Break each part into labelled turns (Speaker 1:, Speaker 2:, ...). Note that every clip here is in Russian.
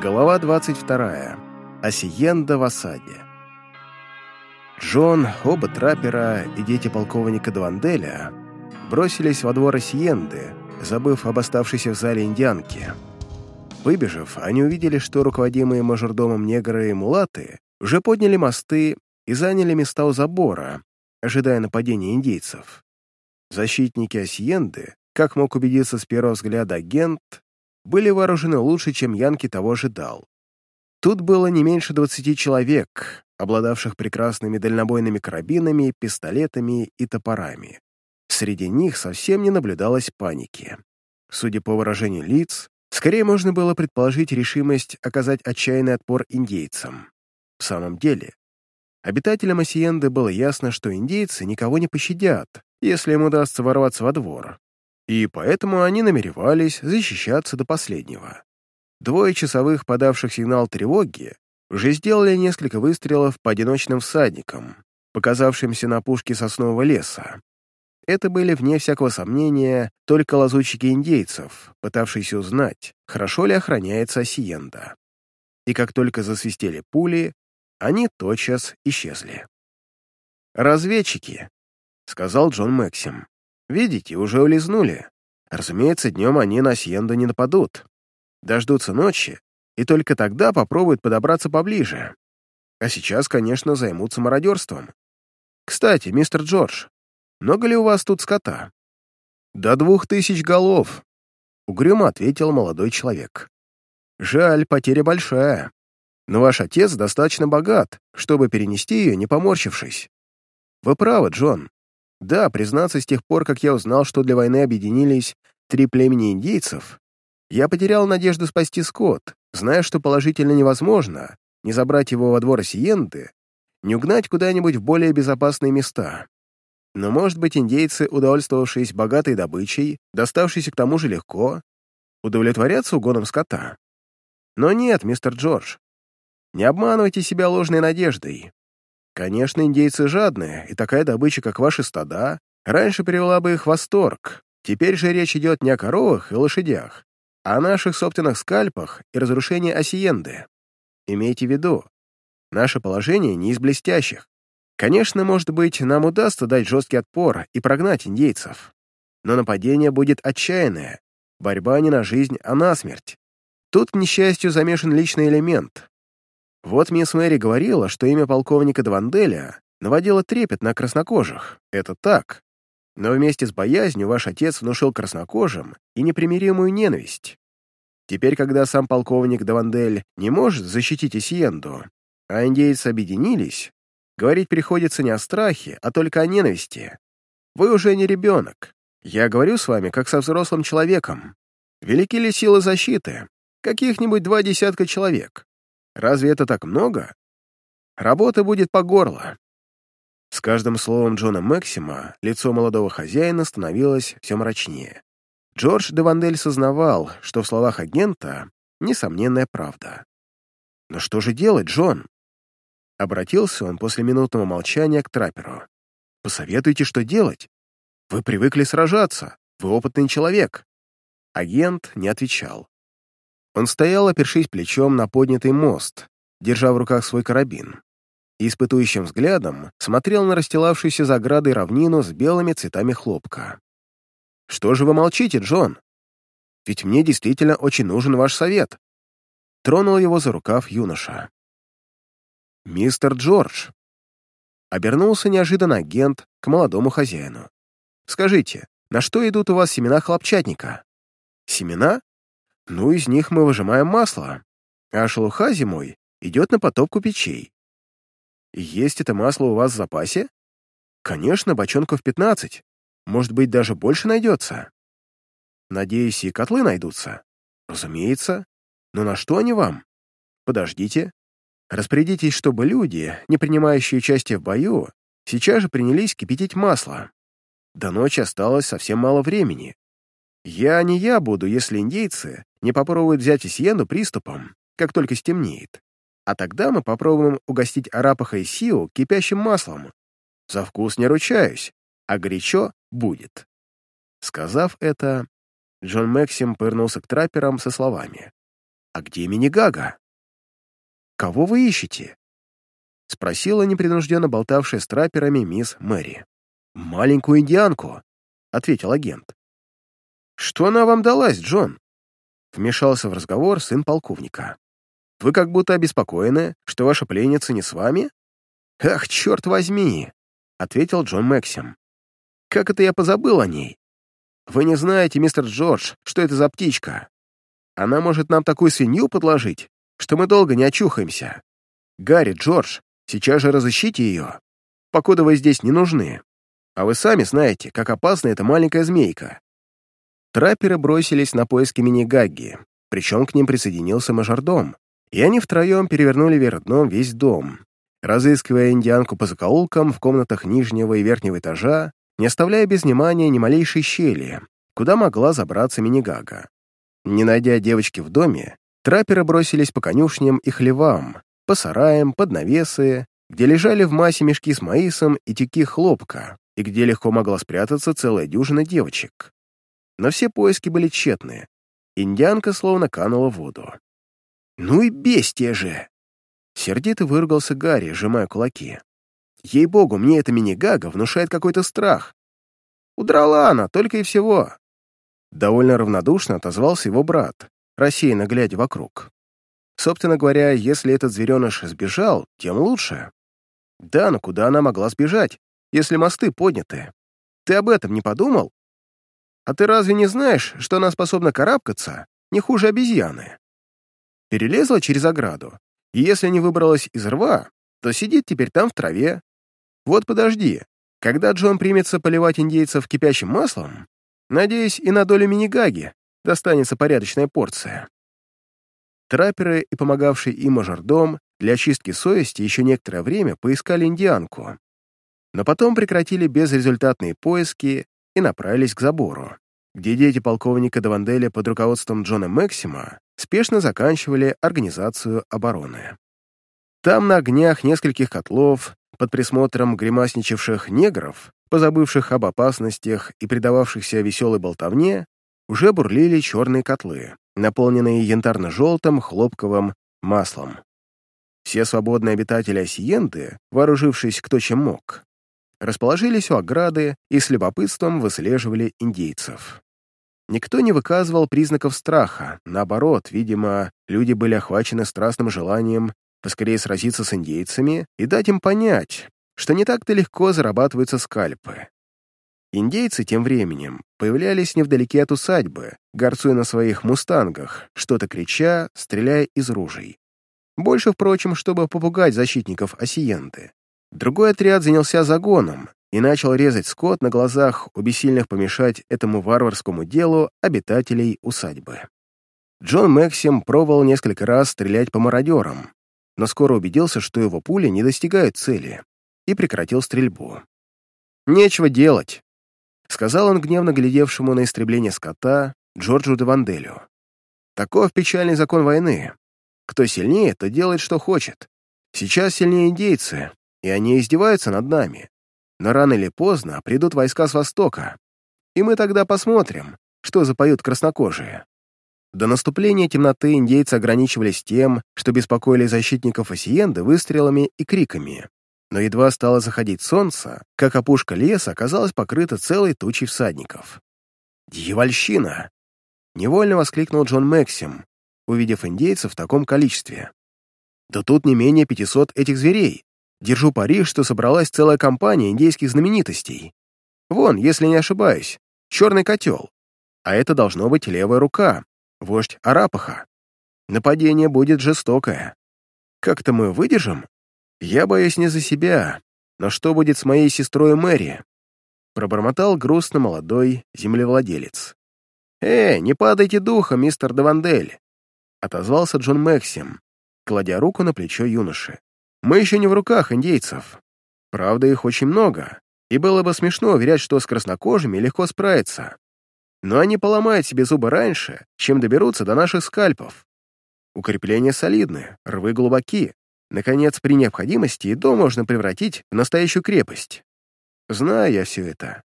Speaker 1: Голова 22. Осиенда в осаде. Джон, оба траппера и дети полковника Дуанделя бросились во двор Осиенды, забыв об оставшейся в зале индианке. Выбежав, они увидели, что руководимые мажордомом негры и мулаты уже подняли мосты и заняли места у забора, ожидая нападения индейцев. Защитники Осиенды, как мог убедиться с первого взгляда агент, были вооружены лучше, чем Янки того ожидал. Тут было не меньше 20 человек, обладавших прекрасными дальнобойными карабинами, пистолетами и топорами. Среди них совсем не наблюдалось паники. Судя по выражению лиц, скорее можно было предположить решимость оказать отчаянный отпор индейцам. В самом деле, обитателям Осиенды было ясно, что индейцы никого не пощадят, если им удастся ворваться во двор, и поэтому они намеревались защищаться до последнего. Двое часовых, подавших сигнал тревоги, уже сделали несколько выстрелов по одиночным всадникам, показавшимся на пушке соснового леса. Это были, вне всякого сомнения, только лазутчики индейцев, пытавшиеся узнать, хорошо ли охраняется Осиенда. И как только засвистели пули, они тотчас исчезли. «Разведчики», — сказал Джон Максим. «Видите, уже улизнули. Разумеется, днем они на Осиенду не нападут дождутся ночи, и только тогда попробуют подобраться поближе. А сейчас, конечно, займутся мародерством. Кстати, мистер Джордж, много ли у вас тут скота? До двух тысяч голов, угрюмо ответил молодой человек. Жаль, потеря большая. Но ваш отец достаточно богат, чтобы перенести ее, не поморщившись. Вы правы, Джон. Да, признаться, с тех пор, как я узнал, что для войны объединились три племени индейцев, я потерял надежду спасти скот, зная, что положительно невозможно не забрать его во двор Сиенды, не угнать куда-нибудь в более безопасные места. Но, может быть, индейцы, удовольствовавшись богатой добычей, доставшейся к тому же легко, удовлетворятся угоном скота. Но нет, мистер Джордж, не обманывайте себя ложной надеждой. Конечно, индейцы жадные, и такая добыча, как ваши стада, раньше привела бы их в восторг. Теперь же речь идет не о коровах и лошадях, о наших собственных скальпах и разрушении Осиенды. Имейте в виду, наше положение не из блестящих. Конечно, может быть, нам удастся дать жесткий отпор и прогнать индейцев. Но нападение будет отчаянное, борьба не на жизнь, а на смерть. Тут, к несчастью, замешан личный элемент. Вот мисс Мэри говорила, что имя полковника Дванделя наводило трепет на краснокожих. Это так. Но вместе с боязнью ваш отец внушил краснокожим и непримиримую ненависть. Теперь, когда сам полковник Давандель не может защитить Исиенду, а индейцы объединились, говорить приходится не о страхе, а только о ненависти. Вы уже не ребенок. Я говорю с вами, как со взрослым человеком. Велики ли силы защиты? Каких-нибудь два десятка человек. Разве это так много? Работа будет по горло. С каждым словом Джона Максима лицо молодого хозяина становилось все мрачнее. Джордж де Вандель сознавал, что в словах агента несомненная правда. «Но что же делать, Джон?» Обратился он после минутного молчания к трапперу. «Посоветуйте, что делать. Вы привыкли сражаться, вы опытный человек». Агент не отвечал. Он стоял, опершись плечом на поднятый мост, держа в руках свой карабин и испытующим взглядом смотрел на расстилавшуюся за оградой равнину с белыми цветами хлопка. «Что же вы молчите, Джон? Ведь мне действительно очень нужен ваш совет». Тронул его за рукав юноша. «Мистер Джордж». Обернулся неожиданно агент к молодому хозяину. «Скажите, на что идут у вас семена хлопчатника?» «Семена? Ну, из них мы выжимаем масло, а шелуха зимой идет на потопку печей. Есть это масло у вас в запасе? Конечно, бочонков 15. Может быть, даже больше найдется. Надеюсь, и котлы найдутся. Разумеется. Но на что они вам? Подождите. Распорядитесь, чтобы люди, не принимающие участие в бою, сейчас же принялись кипятить масло. До ночи осталось совсем мало времени. Я не я буду, если индейцы не попробуют взять Исьену приступом, как только стемнеет. А тогда мы попробуем угостить Арапаха и Сиу кипящим маслом. За вкус не ручаюсь, а горячо будет». Сказав это, Джон Максим повернулся к трапперам со словами. А где Минигага? Кого вы ищете? Спросила непринужденно болтавшая с трапперами мисс Мэри. «Маленькую индианку», — ответил агент. «Что она вам далась, Джон?» Вмешался в разговор сын полковника. «Вы как будто обеспокоены, что ваша пленница не с вами?» «Ах, черт возьми!» — ответил Джон Максим. «Как это я позабыл о ней? Вы не знаете, мистер Джордж, что это за птичка? Она может нам такую свинью подложить, что мы долго не очухаемся. Гарри, Джордж, сейчас же разыщите ее, покуда вы здесь не нужны. А вы сами знаете, как опасна эта маленькая змейка». Трапперы бросились на поиски мини-гагги, причем к ним присоединился мажордом, и они втроем перевернули вверх дном весь дом, разыскивая индианку по закоулкам в комнатах нижнего и верхнего этажа, не оставляя без внимания ни малейшей щели, куда могла забраться мини-гага. Не найдя девочки в доме, трапперы бросились по конюшням и хлевам, по сараям, под навесы, где лежали в массе мешки с маисом и тюки хлопка, и где легко могла спрятаться целая дюжина девочек. Но все поиски были тщетны. Индианка словно канула в воду. «Ну и бестия же!» Сердито выругался Гарри, сжимая кулаки. «Ей-богу, мне эта мини-гага внушает какой-то страх. Удрала она, только и всего». Довольно равнодушно отозвался его брат, рассеянно глядя вокруг. Собственно говоря, если этот звереныш сбежал, тем лучше. Да, но куда она могла сбежать, если мосты подняты? Ты об этом не подумал? А ты разве не знаешь, что она способна карабкаться не хуже обезьяны? Перелезла через ограду, и если не выбралась из рва, то сидит теперь там в траве. Вот подожди, когда Джон примется поливать индейцев кипящим маслом, надеюсь, и на долю мини-гаги достанется порядочная порция. Трапперы и помогавший им мажордом для очистки совести еще некоторое время поискали индианку, но потом прекратили безрезультатные поиски и направились к забору, где дети полковника Даванделя под руководством Джона Максима спешно заканчивали организацию обороны. Там на огнях нескольких котлов, под присмотром гримасничавших негров, позабывших об опасностях и предававшихся веселой болтовне, уже бурлили черные котлы, наполненные янтарно-желтым хлопковым маслом. Все свободные обитатели Осиенды, вооружившись кто чем мог, расположились у ограды и с любопытством выслеживали индейцев. Никто не выказывал признаков страха, наоборот, видимо, люди были охвачены страстным желанием поскорее сразиться с индейцами и дать им понять, что не так-то легко зарабатываются скальпы. Индейцы тем временем появлялись невдалеке от усадьбы, горцуя на своих мустангах, что-то крича, стреляя из ружей. Больше, впрочем, чтобы попугать защитников Осиенты. Другой отряд занялся загоном и начал резать скот на глазах у бессильных помешать этому варварскому делу обитателей усадьбы. Джон Максим пробовал несколько раз стрелять по мародерам, но скоро убедился, что его пули не достигают цели, и прекратил стрельбу. «Нечего делать», — сказал он гневно глядевшему на истребление скота Джорджу де Ванделю. «Таков печальный закон войны. Кто сильнее, то делает, что хочет. Сейчас сильнее индейцы, и они издеваются над нами. Но рано или поздно придут войска с востока, и мы тогда посмотрим, что запоют краснокожие. До наступления темноты индейцы ограничивались тем, что беспокоили защитников Осиенды выстрелами и криками. Но едва стало заходить солнце, как опушка леса оказалась покрыта целой тучей всадников. «Дьявольщина!» — невольно воскликнул Джон Максим, увидев индейцев в таком количестве. «Да тут не менее пятисот этих зверей. Держу пари, что собралась целая компания индейских знаменитостей. Вон, если не ошибаюсь, черный котел. А это должно быть левая рука, вождь Арапаха. Нападение будет жестокое. Как-то мы выдержим? Я боюсь не за себя, но что будет с моей сестрой Мэри? Пробормотал грустно молодой землевладелец. «Эй, не падайте духом, мистер Давандель!» Отозвался Джон Максим, кладя руку на плечо юноши. «Мы еще не в руках индейцев. Правда, их очень много, и было бы смешно уверять, что с краснокожими легко справиться но они поломают себе зубы раньше, чем доберутся до наших скальпов. Укрепления солидны, рвы глубоки. Наконец, при необходимости и дом можно превратить в настоящую крепость. Знаю я все это.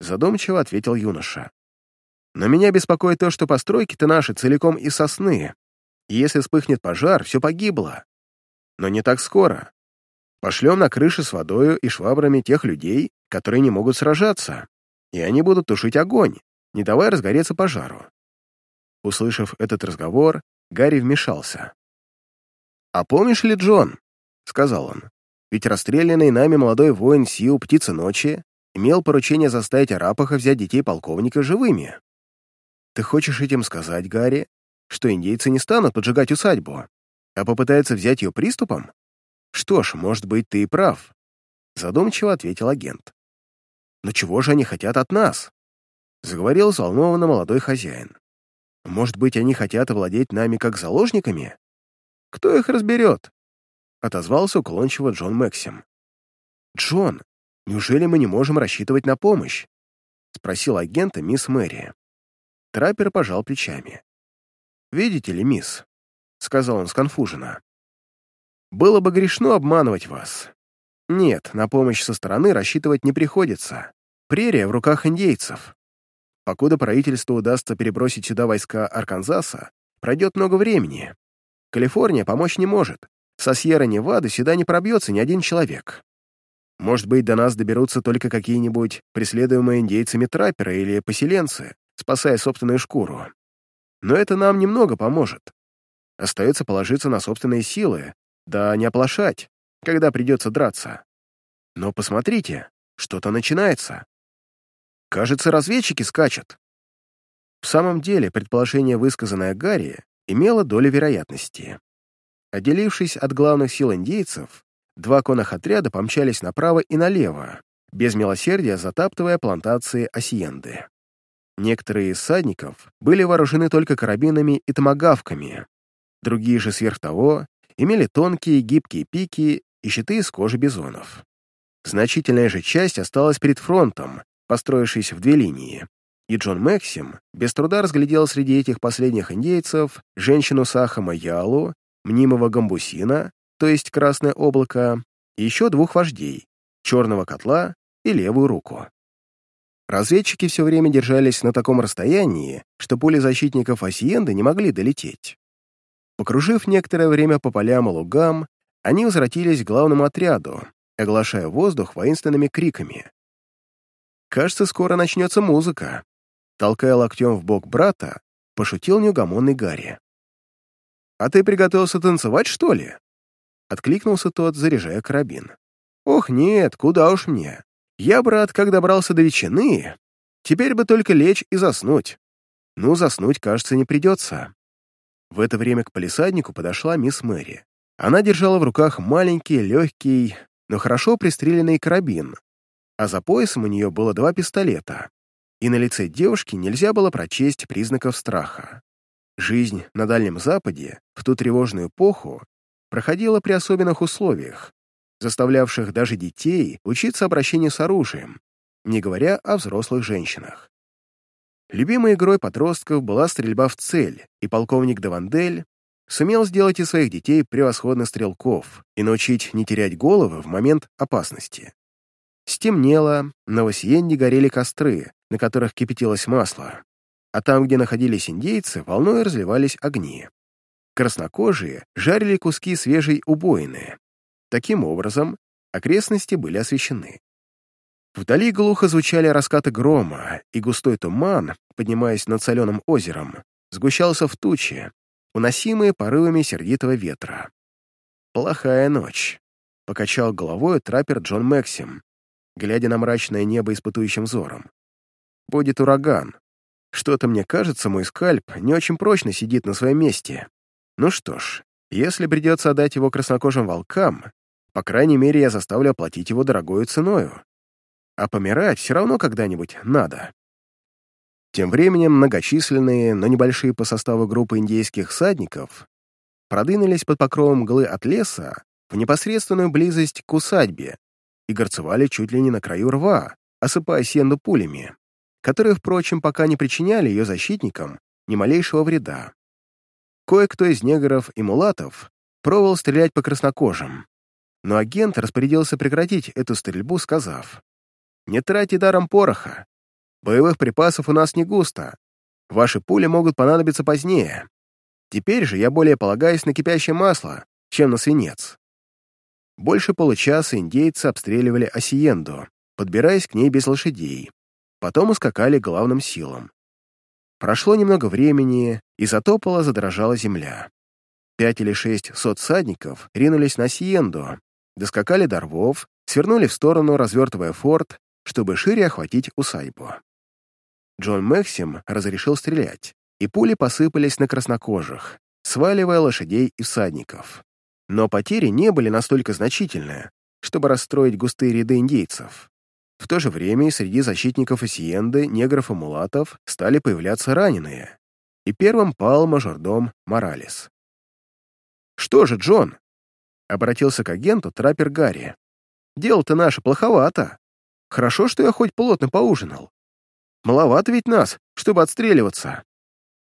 Speaker 1: Задумчиво ответил юноша. Но меня беспокоит то, что постройки-то наши целиком из сосны. И если вспыхнет пожар, все погибло. Но не так скоро. Пошлем на крыши с водою и швабрами тех людей, которые не могут сражаться, и они будут тушить огонь, не давая разгореться пожару. Услышав этот разговор, Гарри вмешался. «А помнишь ли, Джон?» — сказал он. «Ведь расстрелянный нами молодой воин Сиу Птицы Ночи имел поручение заставить Арапаха взять детей полковника живыми. Ты хочешь этим сказать, Гарри, что индейцы не станут поджигать усадьбу, а попытаются взять ее приступом? Что ж, может быть, ты и прав», — задумчиво ответил агент. «Но чего же они хотят от нас?» — заговорил взволнованно молодой хозяин. «Может быть, они хотят овладеть нами как заложниками?» Кто их разберет?» — отозвался уклончиво Джон Максим. «Джон, неужели мы не можем рассчитывать на помощь?» — спросил агента мисс Мэри. Траппер пожал плечами. «Видите ли, мисс», — сказал он сконфуженно, — «было бы грешно обманывать вас. Нет, на помощь со стороны рассчитывать не приходится. Прерия в руках индейцев. Покуда правительству удастся перебросить сюда войска Арканзаса, пройдет много времени, Калифорния помочь не может. Со Сьерра-Невады сюда не пробьется ни один человек. Может быть, до нас доберутся только какие-нибудь преследуемые индейцами трапперы или поселенцы, спасая собственную шкуру. Но это нам немного поможет. Остается положиться на собственные силы, да не оплошать, когда придется драться. Но посмотрите, что-то начинается. Кажется, разведчики скачут. В самом деле, предположение, высказанное Гарри, имела долю вероятности. Отделившись от главных сил индейцев, два конных отряда помчались направо и налево, без милосердия затаптывая плантации осиенды. Некоторые из садников были вооружены только карабинами и томагавками, другие же сверх того имели тонкие гибкие пики и щиты из кожи бизонов. Значительная же часть осталась перед фронтом, построившись в две линии, и Джон Максим без труда разглядел среди этих последних индейцев женщину Сахама Ялу, мнимого гамбусина, то есть Красное облако, и еще двух вождей, черного котла и левую руку. Разведчики все время держались на таком расстоянии, что пули защитников Осиенды не могли долететь. Покружив некоторое время по полям и лугам, они возвратились к главному отряду, оглашая воздух воинственными криками. «Кажется, скоро начнется музыка», Толкая локтем в бок брата, пошутил неугомонный Гарри. «А ты приготовился танцевать, что ли?» Откликнулся тот, заряжая карабин. «Ох, нет, куда уж мне. Я, брат, как добрался до ветчины, теперь бы только лечь и заснуть. Ну, заснуть, кажется, не придется». В это время к полисаднику подошла мисс Мэри. Она держала в руках маленький, легкий, но хорошо пристреленный карабин, а за поясом у нее было два пистолета и на лице девушки нельзя было прочесть признаков страха. Жизнь на Дальнем Западе в ту тревожную эпоху проходила при особенных условиях, заставлявших даже детей учиться обращению с оружием, не говоря о взрослых женщинах. Любимой игрой подростков была стрельба в цель, и полковник Давандель сумел сделать из своих детей превосходных стрелков и научить не терять головы в момент опасности. Стемнело, на Васиенде горели костры, на которых кипятилось масло, а там, где находились индейцы, волной разливались огни. Краснокожие жарили куски свежей убоины. Таким образом, окрестности были освещены. Вдали глухо звучали раскаты грома, и густой туман, поднимаясь над соленым озером, сгущался в тучи, уносимые порывами сердитого ветра. «Плохая ночь», — покачал головой траппер Джон Максим, глядя на мрачное небо испытующим взором. «Будет ураган. Что-то мне кажется, мой скальп не очень прочно сидит на своем месте. Ну что ж, если придется отдать его краснокожим волкам, по крайней мере, я заставлю оплатить его дорогою ценою. А помирать все равно когда-нибудь надо». Тем временем многочисленные, но небольшие по составу группы индейских садников продвинулись под покровом мглы от леса в непосредственную близость к усадьбе, и горцевали чуть ли не на краю рва, осыпая сенду пулями, которые, впрочем, пока не причиняли ее защитникам ни малейшего вреда. Кое-кто из негров и мулатов пробовал стрелять по краснокожим, но агент распорядился прекратить эту стрельбу, сказав, «Не тратьте даром пороха. Боевых припасов у нас не густо. Ваши пули могут понадобиться позднее. Теперь же я более полагаюсь на кипящее масло, чем на свинец. Больше получаса индейцы обстреливали Осиенду, подбираясь к ней без лошадей. Потом ускакали главным силам. Прошло немного времени, и затопала, задрожала земля. Пять или шесть сот садников ринулись на Сиенду, доскакали до рвов, свернули в сторону, развертывая форт, чтобы шире охватить усадьбу. Джон Максим разрешил стрелять, и пули посыпались на краснокожих, сваливая лошадей и всадников. Но потери не были настолько значительны, чтобы расстроить густые ряды индейцев. В то же время и среди защитников Исиенды, негров и мулатов стали появляться раненые, и первым пал мажордом Моралес. «Что же, Джон?» — обратился к агенту траппер Гарри. «Дело-то наше плоховато. Хорошо, что я хоть плотно поужинал. Маловато ведь нас, чтобы отстреливаться.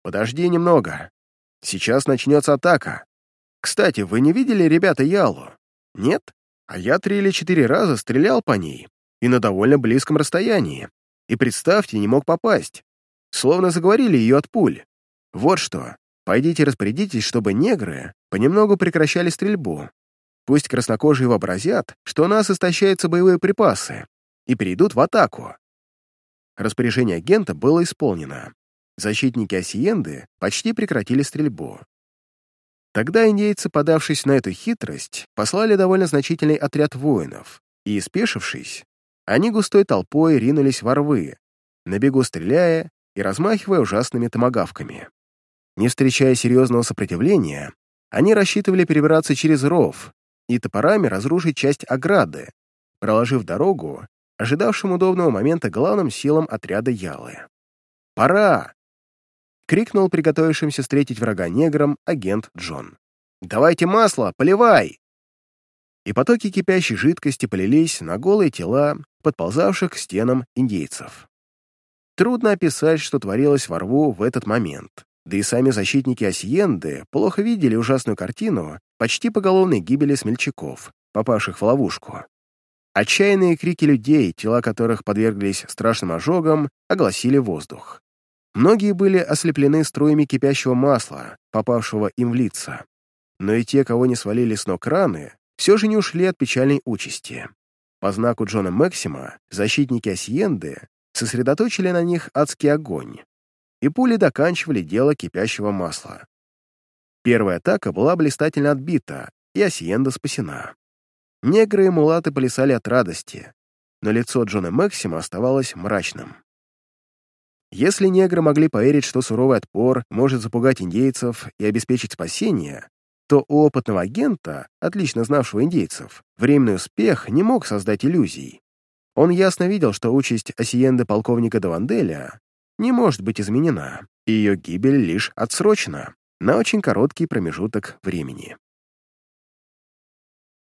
Speaker 1: Подожди немного. Сейчас начнется атака. Кстати, вы не видели, ребята, Ялу? Нет? А я три или четыре раза стрелял по ней, и на довольно близком расстоянии. И, представьте, не мог попасть. Словно заговорили ее от пуль. Вот что. Пойдите распорядитесь, чтобы негры понемногу прекращали стрельбу. Пусть краснокожие вообразят, что у нас истощаются боевые припасы, и перейдут в атаку. Распоряжение агента было исполнено. Защитники Осиенды почти прекратили стрельбу. Тогда индейцы, подавшись на эту хитрость, послали довольно значительный отряд воинов, и, спешившись, они густой толпой ринулись во рвы, на бегу стреляя и размахивая ужасными томагавками. Не встречая серьезного сопротивления, они рассчитывали перебраться через ров и топорами разрушить часть ограды, проложив дорогу ожидавшим удобного момента главным силам отряда Ялы. «Пора!» — крикнул приготовившимся встретить врага неграм агент Джон. «Давайте масло, поливай!» И потоки кипящей жидкости полились на голые тела подползавших к стенам индейцев. Трудно описать, что творилось во рву в этот момент. Да и сами защитники Осиенды плохо видели ужасную картину почти поголовной гибели смельчаков, попавших в ловушку. Отчаянные крики людей, тела которых подверглись страшным ожогам, огласили воздух. Многие были ослеплены струями кипящего масла, попавшего им в лица. Но и те, кого не свалили с ног раны, все же не ушли от печальной участи. По знаку Джона Максима защитники Осиенды сосредоточили на них адский огонь, и пули доканчивали дело кипящего масла. Первая атака была блистательно отбита, и Осиенда спасена. Негры и мулаты плясали от радости, но лицо Джона Максима оставалось мрачным. Если негры могли поверить, что суровый отпор может запугать индейцев и обеспечить спасение, то у опытного агента, отлично знавшего индейцев, временный успех не мог создать иллюзий. Он ясно видел, что участь осиенды полковника Даванделя не может быть изменена, и ее гибель лишь отсрочена на очень короткий промежуток времени.